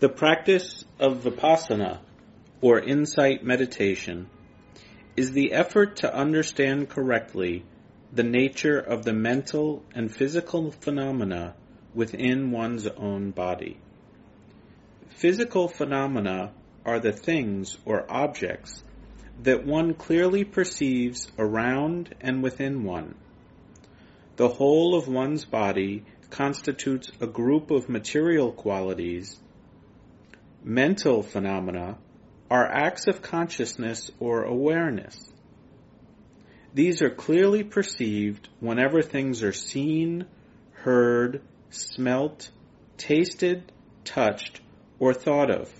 The practice of vipassana, or insight meditation, is the effort to understand correctly the nature of the mental and physical phenomena within one's own body. Physical phenomena are the things or objects that one clearly perceives around and within one. The whole of one's body constitutes a group of material qualities. Mental phenomena are acts of consciousness or awareness. These are clearly perceived whenever things are seen, heard, smelt, tasted, touched, or thought of.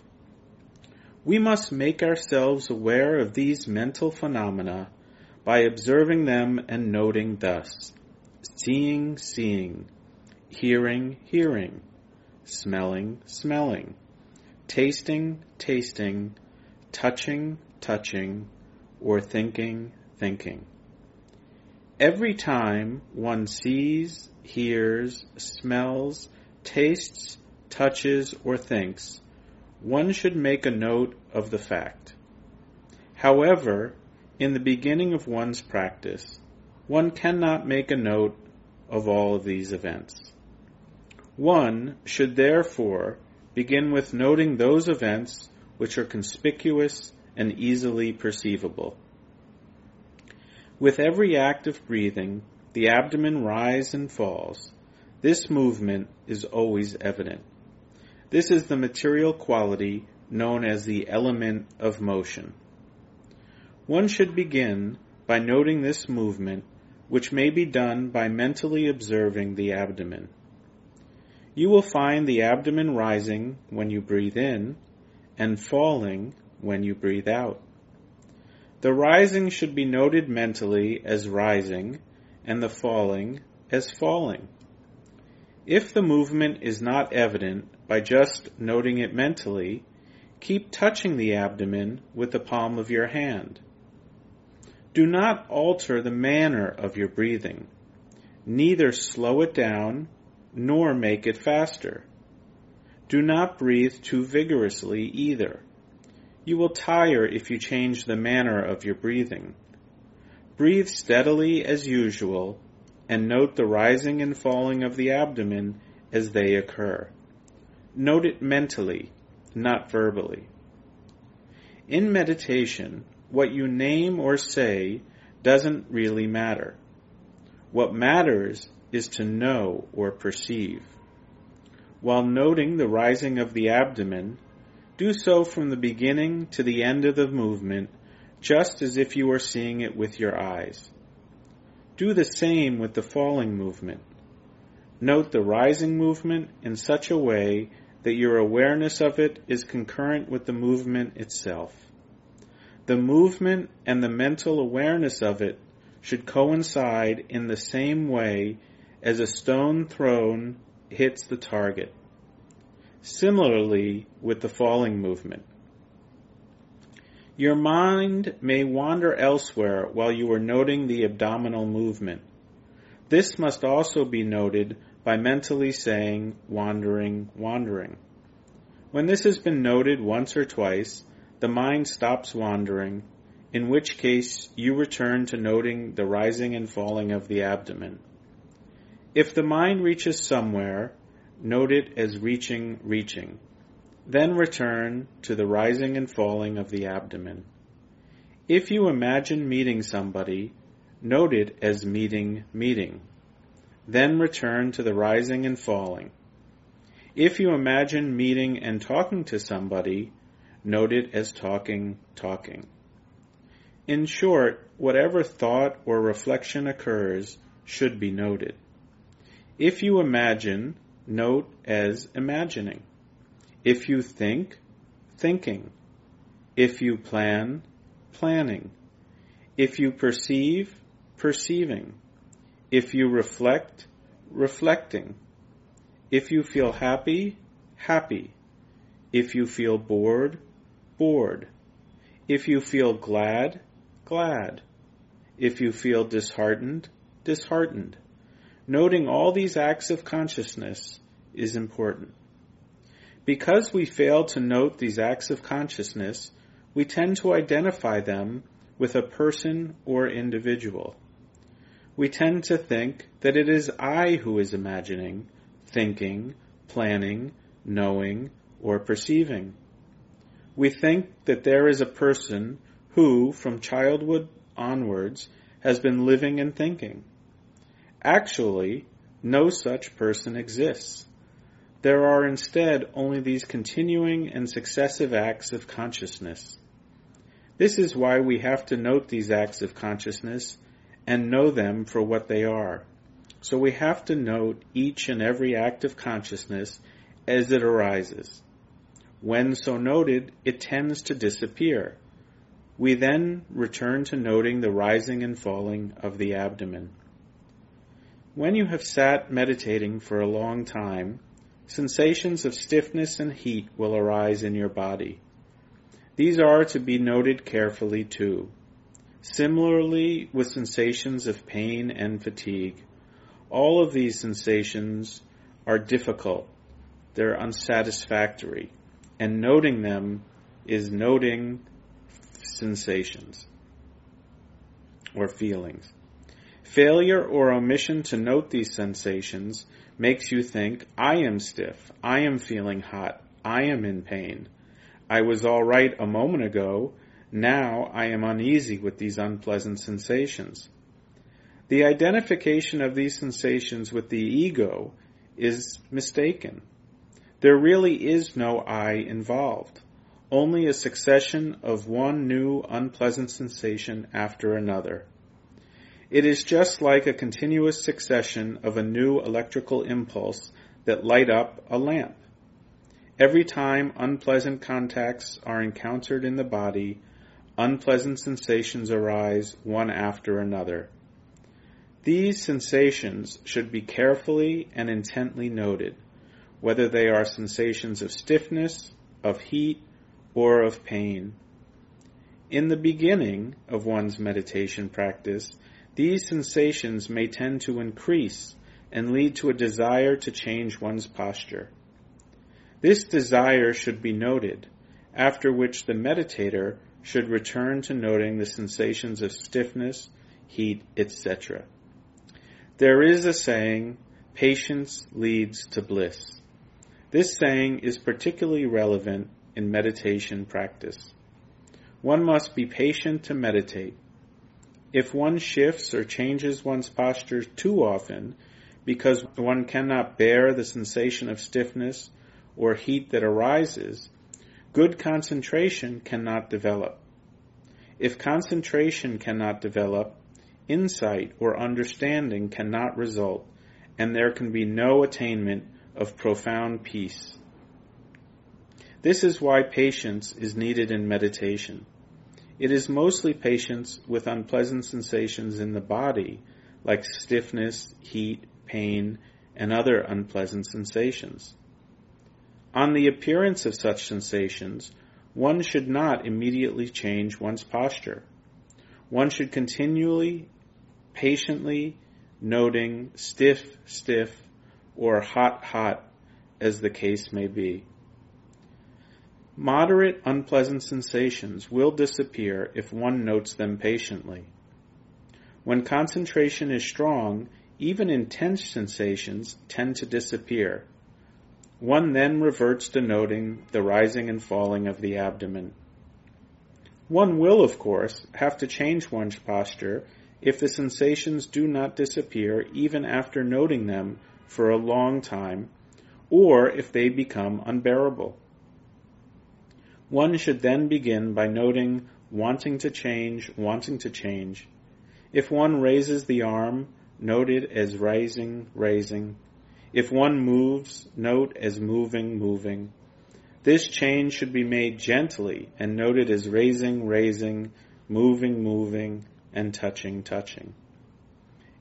We must make ourselves aware of these mental phenomena by observing them and noting thus seeing, seeing, hearing, hearing, smelling, smelling, tasting, tasting, touching, touching, or thinking, thinking. Every time one sees, hears, smells, tastes, touches, or thinks, one should make a note of the fact. However, in the beginning of one's practice, one cannot make a note of all of these events. One should therefore begin with noting those events which are conspicuous and easily perceivable. With every act of breathing, the abdomen rises and falls. This movement is always evident. This is the material quality known as the element of motion. One should begin by noting this movement, which may be done by mentally observing the abdomen. You will find the abdomen rising when you breathe in and falling when you breathe out. The rising should be noted mentally as rising and the falling as falling. If the movement is not evident by just noting it mentally, keep touching the abdomen with the palm of your hand. Do not alter the manner of your breathing. Neither slow it down nor make it faster. Do not breathe too vigorously either. You will tire if you change the manner of your breathing. Breathe steadily as usual and note the rising and falling of the abdomen as they occur. Note it mentally, not verbally. In meditation, what you name or say doesn't really matter. What matters is to know or perceive. While noting the rising of the abdomen, do so from the beginning to the end of the movement, just as if you were seeing it with your eyes. Do the same with the falling movement. Note the rising movement in such a way that your awareness of it is concurrent with the movement itself. The movement and the mental awareness of it should coincide in the same way as a stone thrown hits the target. Similarly with the falling movement. Your mind may wander elsewhere while you are noting the abdominal movement. This must also be noted by mentally saying, wandering, wandering. When this has been noted once or twice, the mind stops wandering, in which case you return to noting the rising and falling of the abdomen. If the mind reaches somewhere, note it as reaching, reaching. Then return to the rising and falling of the abdomen. If you imagine meeting somebody, note it as meeting, meeting. Then return to the rising and falling. If you imagine meeting and talking to somebody, note it as talking, talking. In short, whatever thought or reflection occurs should be noted. If you imagine, note as imagining. If you think, thinking. If you plan, planning. If you perceive, perceiving. If you reflect, reflecting. If you feel happy, happy. If you feel bored, bored. If you feel glad, glad. If you feel disheartened, disheartened. Noting all these acts of consciousness is important. Because we fail to note these acts of consciousness, we tend to identify them with a person or individual. We tend to think that it is I who is imagining, thinking, planning, knowing, or perceiving. We think that there is a person who, from childhood onwards, has been living and thinking. Actually, no such person exists. There are instead only these continuing and successive acts of consciousness. This is why we have to note these acts of consciousness and know them for what they are. So we have to note each and every act of consciousness as it arises. When so noted, it tends to disappear. We then return to noting the rising and falling of the abdomen. When you have sat meditating for a long time, sensations of stiffness and heat will arise in your body. These are to be noted carefully too. Similarly with sensations of pain and fatigue, all of these sensations are difficult, they're unsatisfactory, and noting them is noting sensations or feelings. Failure or omission to note these sensations makes you think, I am stiff, I am feeling hot, I am in pain. I was all right a moment ago, now I am uneasy with these unpleasant sensations. The identification of these sensations with the ego is mistaken. There really is no I involved, only a succession of one new unpleasant sensation after another. It is just like a continuous succession of a new electrical impulse that light up a lamp. Every time unpleasant contacts are encountered in the body, unpleasant sensations arise one after another. These sensations should be carefully and intently noted, whether they are sensations of stiffness, of heat, or of pain. In the beginning of one's meditation practice, these sensations may tend to increase and lead to a desire to change one's posture. This desire should be noted, after which the meditator should return to noting the sensations of stiffness, heat, etc. There is a saying, patience leads to bliss. This saying is particularly relevant in meditation practice. One must be patient to meditate if one shifts or changes one's posture too often because one cannot bear the sensation of stiffness or heat that arises, good concentration cannot develop. If concentration cannot develop, insight or understanding cannot result, and there can be no attainment of profound peace. This is why patience is needed in meditation. It is mostly patience with unpleasant sensations in the body, like stiffness, heat, pain, and other unpleasant sensations. On the appearance of such sensations, one should not immediately change one's posture. One should continually, patiently noting stiff, stiff, or hot, hot, as the case may be. Moderate unpleasant sensations will disappear if one notes them patiently. When concentration is strong, even intense sensations tend to disappear. One then reverts to noting the rising and falling of the abdomen. One will, of course, have to change one's posture if the sensations do not disappear even after noting them for a long time, or if they become unbearable. One should then begin by noting wanting to change, wanting to change. If one raises the arm, note it as rising, raising. If one moves, note as moving, moving. This change should be made gently and noted as raising, raising, moving, moving, and touching, touching.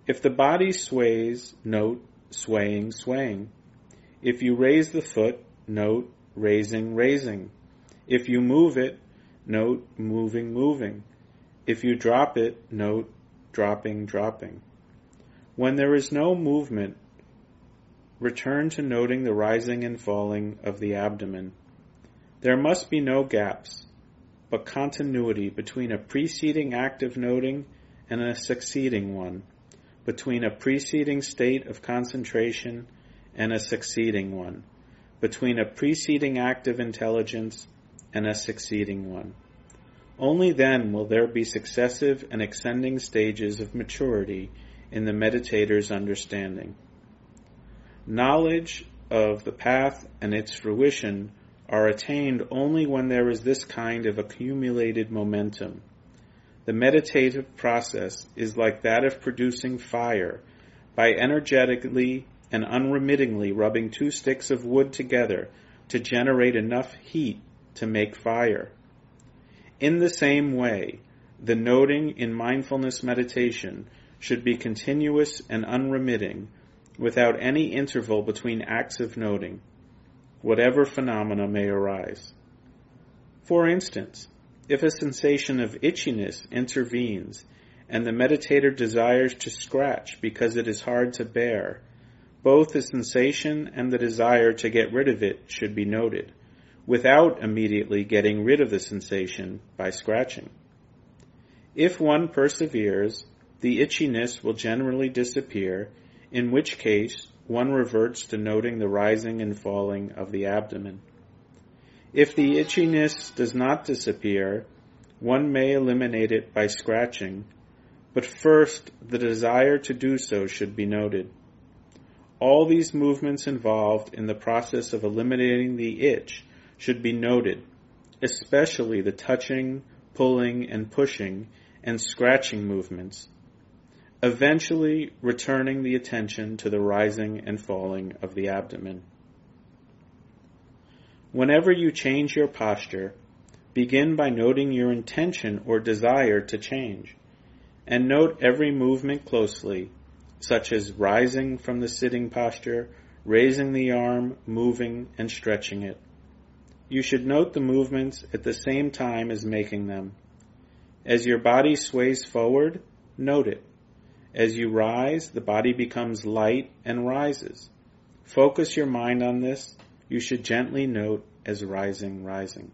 If the body sways, note swaying, swaying. If you raise the foot, note raising, raising. If you move it, note moving, moving. If you drop it, note dropping, dropping. When there is no movement, return to noting the rising and falling of the abdomen. There must be no gaps, but continuity between a preceding act of noting and a succeeding one, between a preceding state of concentration and a succeeding one, between a preceding act of intelligence and a succeeding one. Only then will there be successive and ascending stages of maturity in the meditator's understanding. Knowledge of the path and its fruition are attained only when there is this kind of accumulated momentum. The meditative process is like that of producing fire by energetically and unremittingly rubbing two sticks of wood together to generate enough heat to make fire. In the same way, the noting in mindfulness meditation should be continuous and unremitting without any interval between acts of noting, whatever phenomena may arise. For instance, if a sensation of itchiness intervenes and the meditator desires to scratch because it is hard to bear, both the sensation and the desire to get rid of it should be noted, without immediately getting rid of the sensation by scratching. If one perseveres, the itchiness will generally disappear in which case one reverts to noting the rising and falling of the abdomen. If the itchiness does not disappear, one may eliminate it by scratching, but first the desire to do so should be noted. All these movements involved in the process of eliminating the itch should be noted, especially the touching, pulling, and pushing and scratching movements eventually returning the attention to the rising and falling of the abdomen. Whenever you change your posture, begin by noting your intention or desire to change, and note every movement closely, such as rising from the sitting posture, raising the arm, moving, and stretching it. You should note the movements at the same time as making them. As your body sways forward, note it. As you rise, the body becomes light and rises. Focus your mind on this. You should gently note as rising, rising.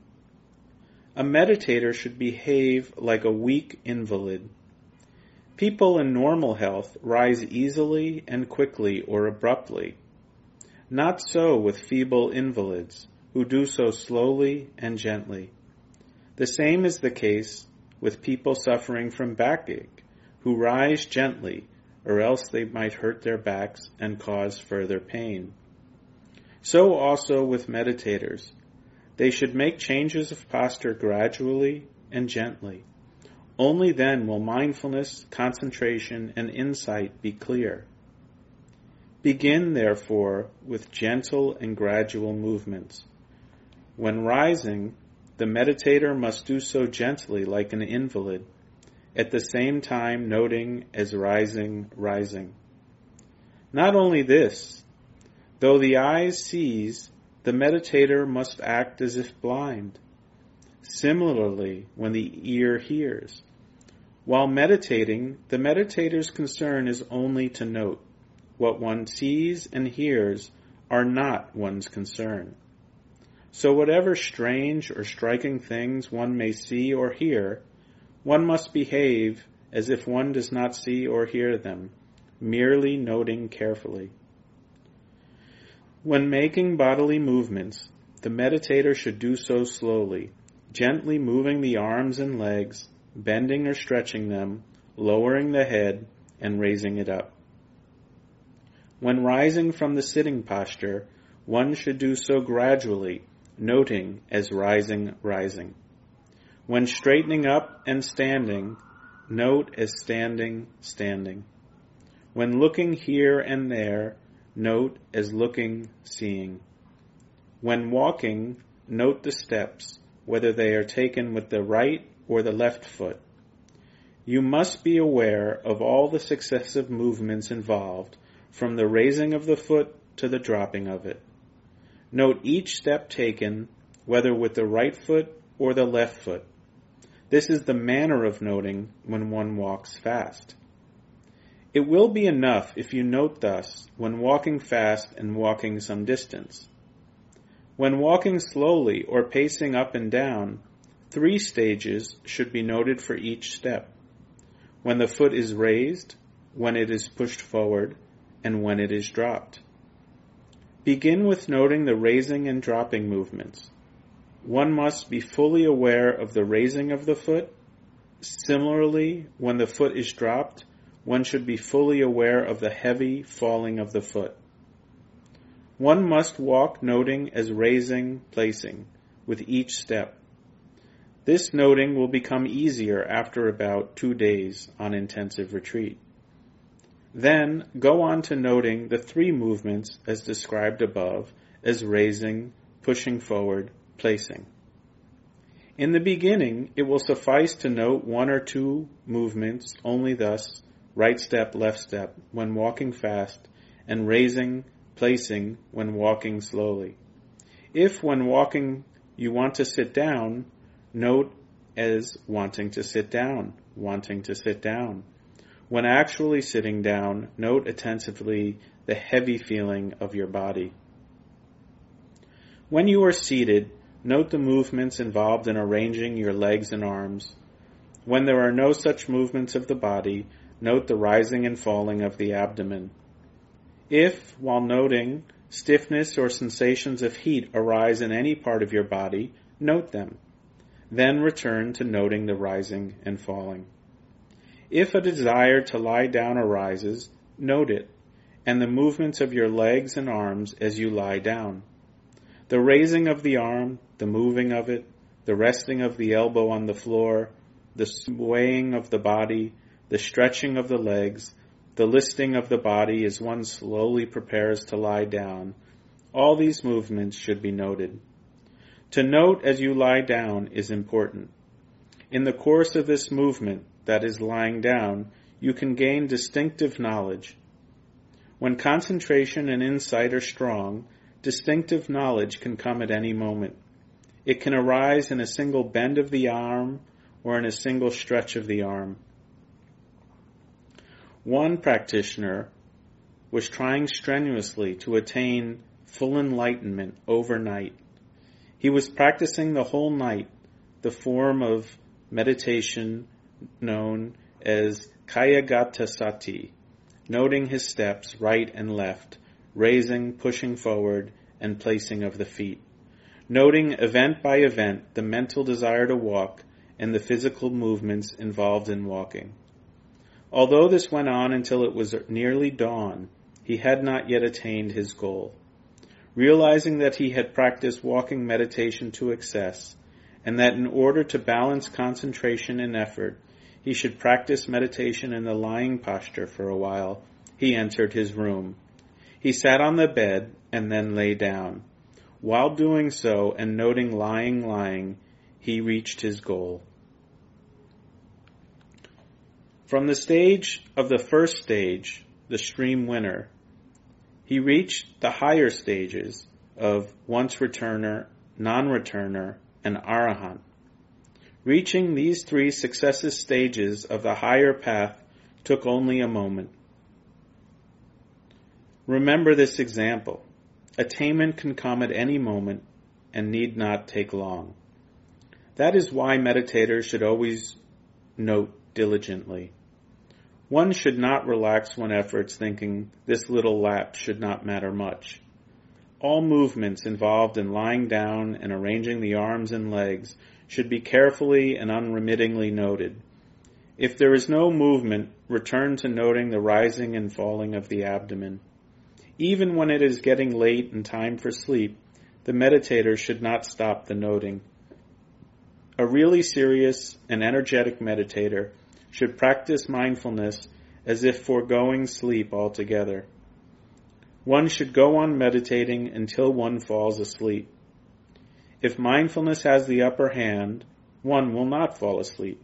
A meditator should behave like a weak invalid. People in normal health rise easily and quickly or abruptly. Not so with feeble invalids, who do so slowly and gently. The same is the case with people suffering from backache who rise gently, or else they might hurt their backs and cause further pain. So also with meditators. They should make changes of posture gradually and gently. Only then will mindfulness, concentration, and insight be clear. Begin, therefore, with gentle and gradual movements. When rising, the meditator must do so gently like an invalid at the same time noting as rising, rising. Not only this, though the eye sees, the meditator must act as if blind. Similarly, when the ear hears. While meditating, the meditator's concern is only to note. What one sees and hears are not one's concern. So whatever strange or striking things one may see or hear, one must behave as if one does not see or hear them, merely noting carefully. When making bodily movements, the meditator should do so slowly, gently moving the arms and legs, bending or stretching them, lowering the head, and raising it up. When rising from the sitting posture, one should do so gradually, noting as rising, rising. When straightening up and standing, note as standing, standing. When looking here and there, note as looking, seeing. When walking, note the steps, whether they are taken with the right or the left foot. You must be aware of all the successive movements involved, from the raising of the foot to the dropping of it. Note each step taken, whether with the right foot or the left foot. This is the manner of noting when one walks fast. It will be enough if you note thus when walking fast and walking some distance. When walking slowly or pacing up and down, three stages should be noted for each step. When the foot is raised, when it is pushed forward, and when it is dropped. Begin with noting the raising and dropping movements. One must be fully aware of the raising of the foot. Similarly, when the foot is dropped, one should be fully aware of the heavy falling of the foot. One must walk noting as raising, placing, with each step. This noting will become easier after about two days on intensive retreat. Then go on to noting the three movements as described above as raising, pushing forward, placing. In the beginning, it will suffice to note one or two movements only thus, right step, left step, when walking fast, and raising, placing when walking slowly. If when walking you want to sit down, note as wanting to sit down, wanting to sit down. When actually sitting down, note attentively the heavy feeling of your body. When you are seated, note the movements involved in arranging your legs and arms. When there are no such movements of the body, note the rising and falling of the abdomen. If, while noting, stiffness or sensations of heat arise in any part of your body, note them. Then return to noting the rising and falling. If a desire to lie down arises, note it, and the movements of your legs and arms as you lie down. The raising of the arm, the moving of it, the resting of the elbow on the floor, the swaying of the body, the stretching of the legs, the listing of the body as one slowly prepares to lie down, all these movements should be noted. To note as you lie down is important. In the course of this movement, that is lying down, you can gain distinctive knowledge. When concentration and insight are strong, distinctive knowledge can come at any moment. It can arise in a single bend of the arm or in a single stretch of the arm. One practitioner was trying strenuously to attain full enlightenment overnight. He was practicing the whole night the form of meditation known as Kayagatasati, noting his steps right and left, raising, pushing forward, and placing of the feet. Noting event by event the mental desire to walk and the physical movements involved in walking. Although this went on until it was nearly dawn, he had not yet attained his goal. Realizing that he had practiced walking meditation to excess, and that in order to balance concentration and effort, he should practice meditation in the lying posture for a while, he entered his room. He sat on the bed and then lay down. While doing so and noting lying, lying, he reached his goal. From the stage of the first stage, the stream winner, he reached the higher stages of once returner, non-returner, and arahant. Reaching these three successive stages of the higher path took only a moment. Remember this example. Attainment can come at any moment and need not take long. That is why meditators should always note diligently. One should not relax one efforts thinking this little lapse should not matter much. All movements involved in lying down and arranging the arms and legs should be carefully and unremittingly noted. If there is no movement, return to noting the rising and falling of the abdomen. Even when it is getting late and time for sleep, the meditator should not stop the noting. A really serious and energetic meditator should practice mindfulness as if foregoing sleep altogether. One should go on meditating until one falls asleep. If mindfulness has the upper hand, one will not fall asleep.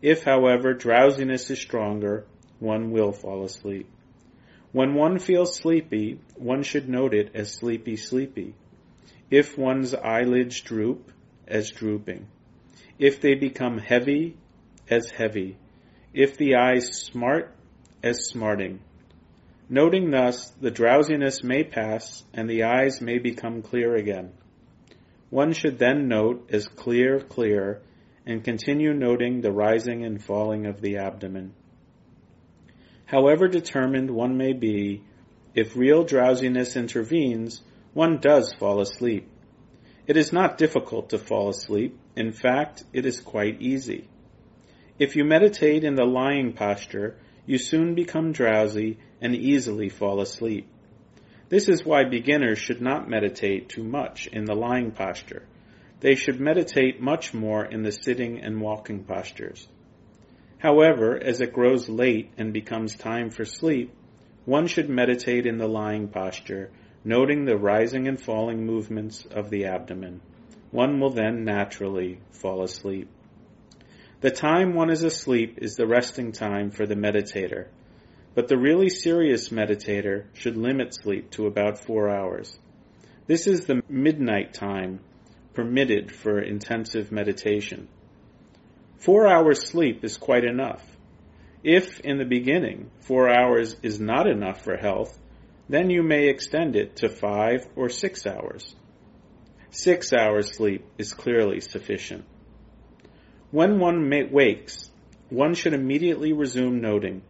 If, however, drowsiness is stronger, one will fall asleep. When one feels sleepy, one should note it as sleepy sleepy. If one's eyelids droop, as drooping. If they become heavy, as heavy. If the eyes smart, as smarting. Noting thus, the drowsiness may pass and the eyes may become clear again. One should then note as clear, clear, and continue noting the rising and falling of the abdomen. However determined one may be, if real drowsiness intervenes, one does fall asleep. It is not difficult to fall asleep. In fact, it is quite easy. If you meditate in the lying posture, you soon become drowsy and easily fall asleep. This is why beginners should not meditate too much in the lying posture. They should meditate much more in the sitting and walking postures. However, as it grows late and becomes time for sleep, one should meditate in the lying posture, noting the rising and falling movements of the abdomen. One will then naturally fall asleep. The time one is asleep is the resting time for the meditator, but the really serious meditator should limit sleep to about four hours. This is the midnight time permitted for intensive meditation. Four hours sleep is quite enough. If in the beginning four hours is not enough for health, then you may extend it to five or six hours. Six hours sleep is clearly sufficient. When one wakes, one should immediately resume noting.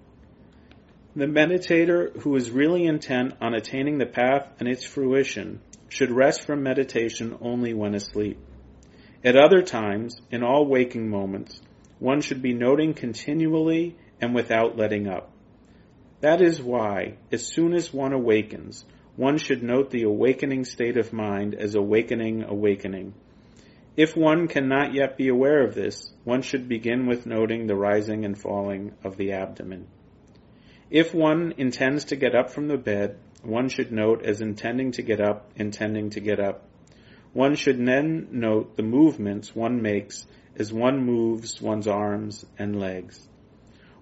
The meditator who is really intent on attaining the path and its fruition should rest from meditation only when asleep. At other times, in all waking moments, one should be noting continually and without letting up. That is why, as soon as one awakens, one should note the awakening state of mind as awakening awakening. If one cannot yet be aware of this, one should begin with noting the rising and falling of the abdomen. If one intends to get up from the bed, one should note as intending to get up, intending to get up. One should then note the movements one makes as one moves one's arms and legs.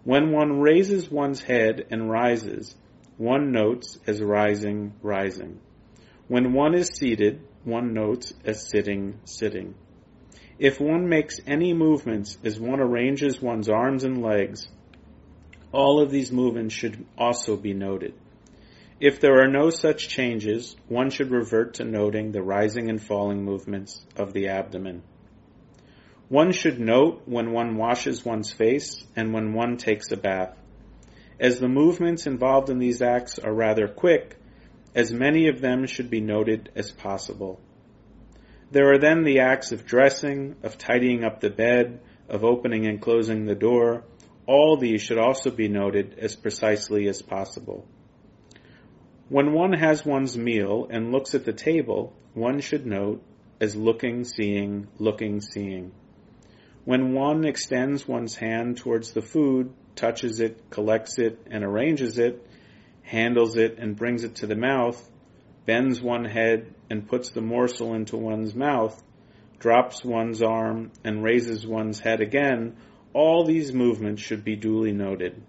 When one raises one's head and rises, one notes as rising, rising. When one is seated, one notes as sitting, sitting. If one makes any movements as one arranges one's arms and legs, all of these movements should also be noted. If there are no such changes, one should revert to noting the rising and falling movements of the abdomen. One should note when one washes one's face and when one takes a bath. As the movements involved in these acts are rather quick, as many of them should be noted as possible. There are then the acts of dressing, of tidying up the bed, of opening and closing the door. All these should also be noted as precisely as possible. When one has one's meal and looks at the table, one should note as looking, seeing, looking, seeing. When one extends one's hand towards the food, touches it, collects it, and arranges it, handles it and brings it to the mouth, bends one head and puts the morsel into one's mouth, drops one's arm and raises one's head again, all these movements should be duly noted.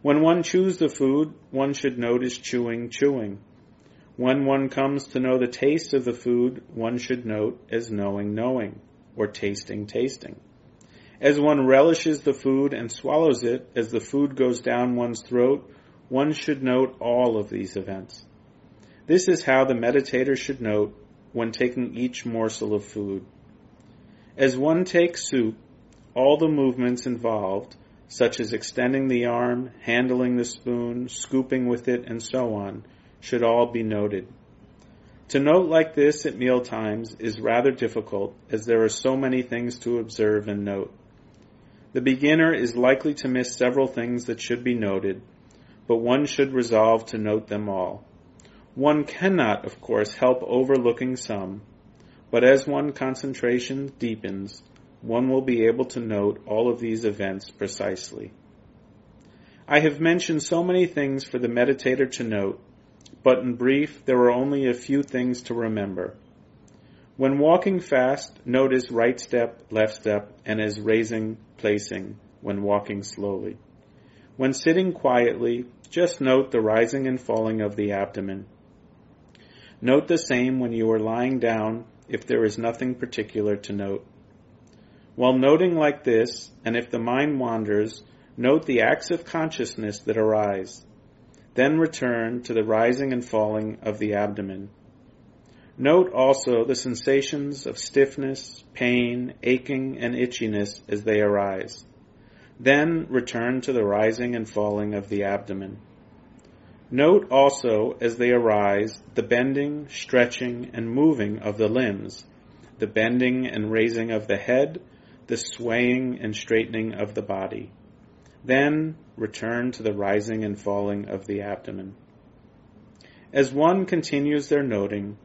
When one chews the food, one should notice chewing, chewing. When one comes to know the taste of the food, one should note as knowing, knowing, or tasting, tasting. As one relishes the food and swallows it, as the food goes down one's throat, one should note all of these events. This is how the meditator should note when taking each morsel of food. As one takes soup, all the movements involved, such as extending the arm, handling the spoon, scooping with it, and so on, should all be noted. To note like this at meal times is rather difficult as there are so many things to observe and note. The beginner is likely to miss several things that should be noted, but one should resolve to note them all. One cannot, of course, help overlooking some, but as one concentration deepens, one will be able to note all of these events precisely. I have mentioned so many things for the meditator to note, but in brief, there are only a few things to remember. When walking fast, notice right step, left step, and as raising, placing when walking slowly. When sitting quietly, just note the rising and falling of the abdomen. Note the same when you are lying down if there is nothing particular to note. While noting like this, and if the mind wanders, Note the acts of consciousness that arise. Then return to the rising and falling of the abdomen. Note also the sensations of stiffness, pain, aching, and itchiness as they arise. Then return to the rising and falling of the abdomen. Note also as they arise the bending, stretching, and moving of the limbs, the bending and raising of the head, the swaying and straightening of the body. Then return to the rising and falling of the abdomen. As one continues their noting,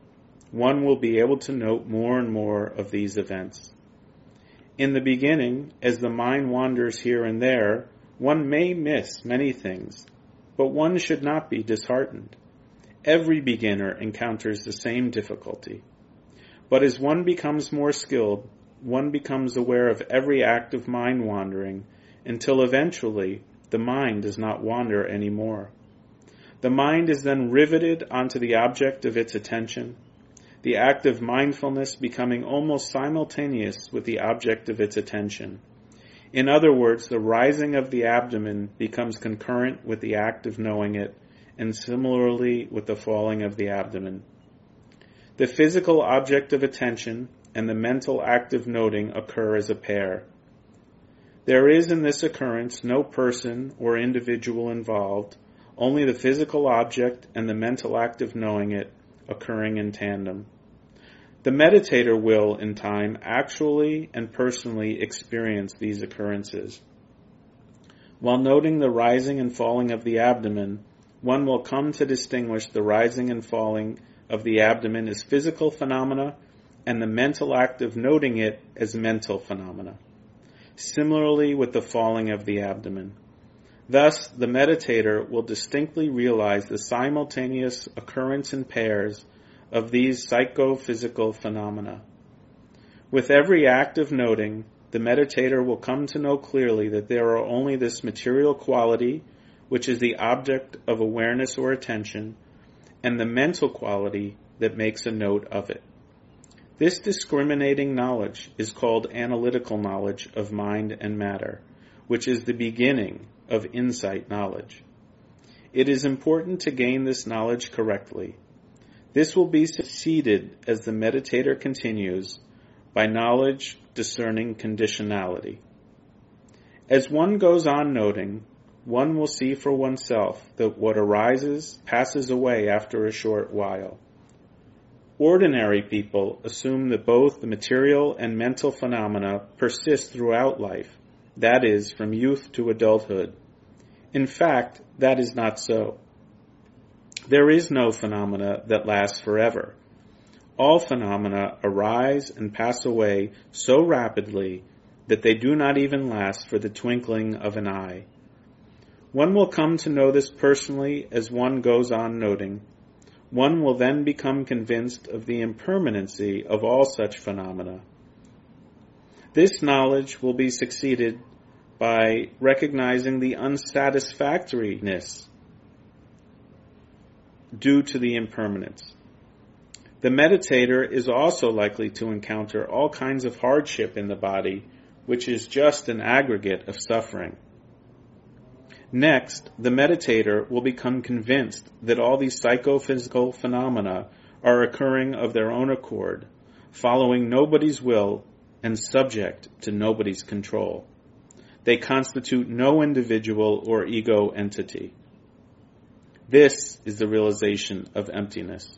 one will be able to note more and more of these events. In the beginning, as the mind wanders here and there, one may miss many things, but one should not be disheartened. Every beginner encounters the same difficulty. But as one becomes more skilled, one becomes aware of every act of mind wandering until eventually the mind does not wander anymore. The mind is then riveted onto the object of its attention, the act of mindfulness becoming almost simultaneous with the object of its attention. In other words, the rising of the abdomen becomes concurrent with the act of knowing it, and similarly with the falling of the abdomen. The physical object of attention and the mental act of noting occur as a pair. There is in this occurrence no person or individual involved, only the physical object and the mental act of knowing it occurring in tandem. The meditator will, in time, actually and personally experience these occurrences. While noting the rising and falling of the abdomen, one will come to distinguish the rising and falling of the abdomen as physical phenomena and the mental act of noting it as mental phenomena similarly with the falling of the abdomen. Thus, the meditator will distinctly realize the simultaneous occurrence in pairs of these psychophysical phenomena. With every act of noting, the meditator will come to know clearly that there are only this material quality, which is the object of awareness or attention, and the mental quality that makes a note of it. This discriminating knowledge is called analytical knowledge of mind and matter, which is the beginning of insight knowledge. It is important to gain this knowledge correctly. This will be succeeded as the meditator continues by knowledge discerning conditionality. As one goes on noting, one will see for oneself that what arises passes away after a short while. Ordinary people assume that both the material and mental phenomena persist throughout life, that is, from youth to adulthood. In fact, that is not so. There is no phenomena that lasts forever. All phenomena arise and pass away so rapidly that they do not even last for the twinkling of an eye. One will come to know this personally as one goes on noting one will then become convinced of the impermanency of all such phenomena. This knowledge will be succeeded by recognizing the unsatisfactoriness due to the impermanence. The meditator is also likely to encounter all kinds of hardship in the body, which is just an aggregate of suffering. Next, the meditator will become convinced that all these psychophysical phenomena are occurring of their own accord, following nobody's will and subject to nobody's control. They constitute no individual or ego entity. This is the realization of emptiness.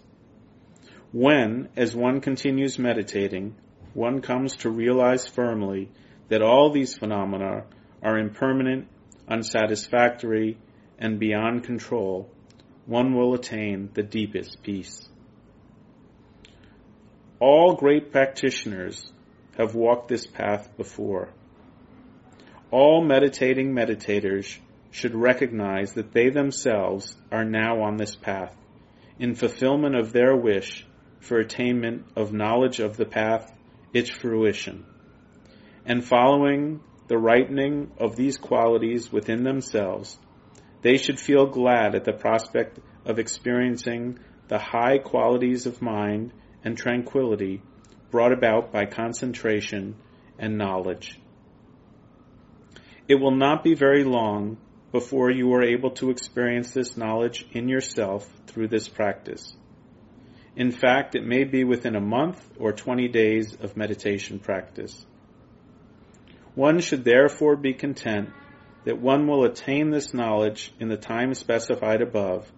When, as one continues meditating, one comes to realize firmly that all these phenomena are impermanent unsatisfactory, and beyond control, one will attain the deepest peace. All great practitioners have walked this path before. All meditating meditators should recognize that they themselves are now on this path in fulfillment of their wish for attainment of knowledge of the path, its fruition, and following the ripening of these qualities within themselves, they should feel glad at the prospect of experiencing the high qualities of mind and tranquility brought about by concentration and knowledge. It will not be very long before you are able to experience this knowledge in yourself through this practice. In fact, it may be within a month or 20 days of meditation practice. One should therefore be content that one will attain this knowledge in the time specified above,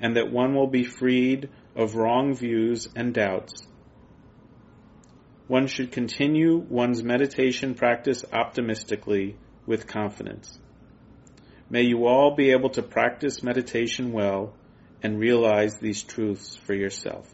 and that one will be freed of wrong views and doubts. One should continue one's meditation practice optimistically with confidence. May you all be able to practice meditation well and realize these truths for yourself.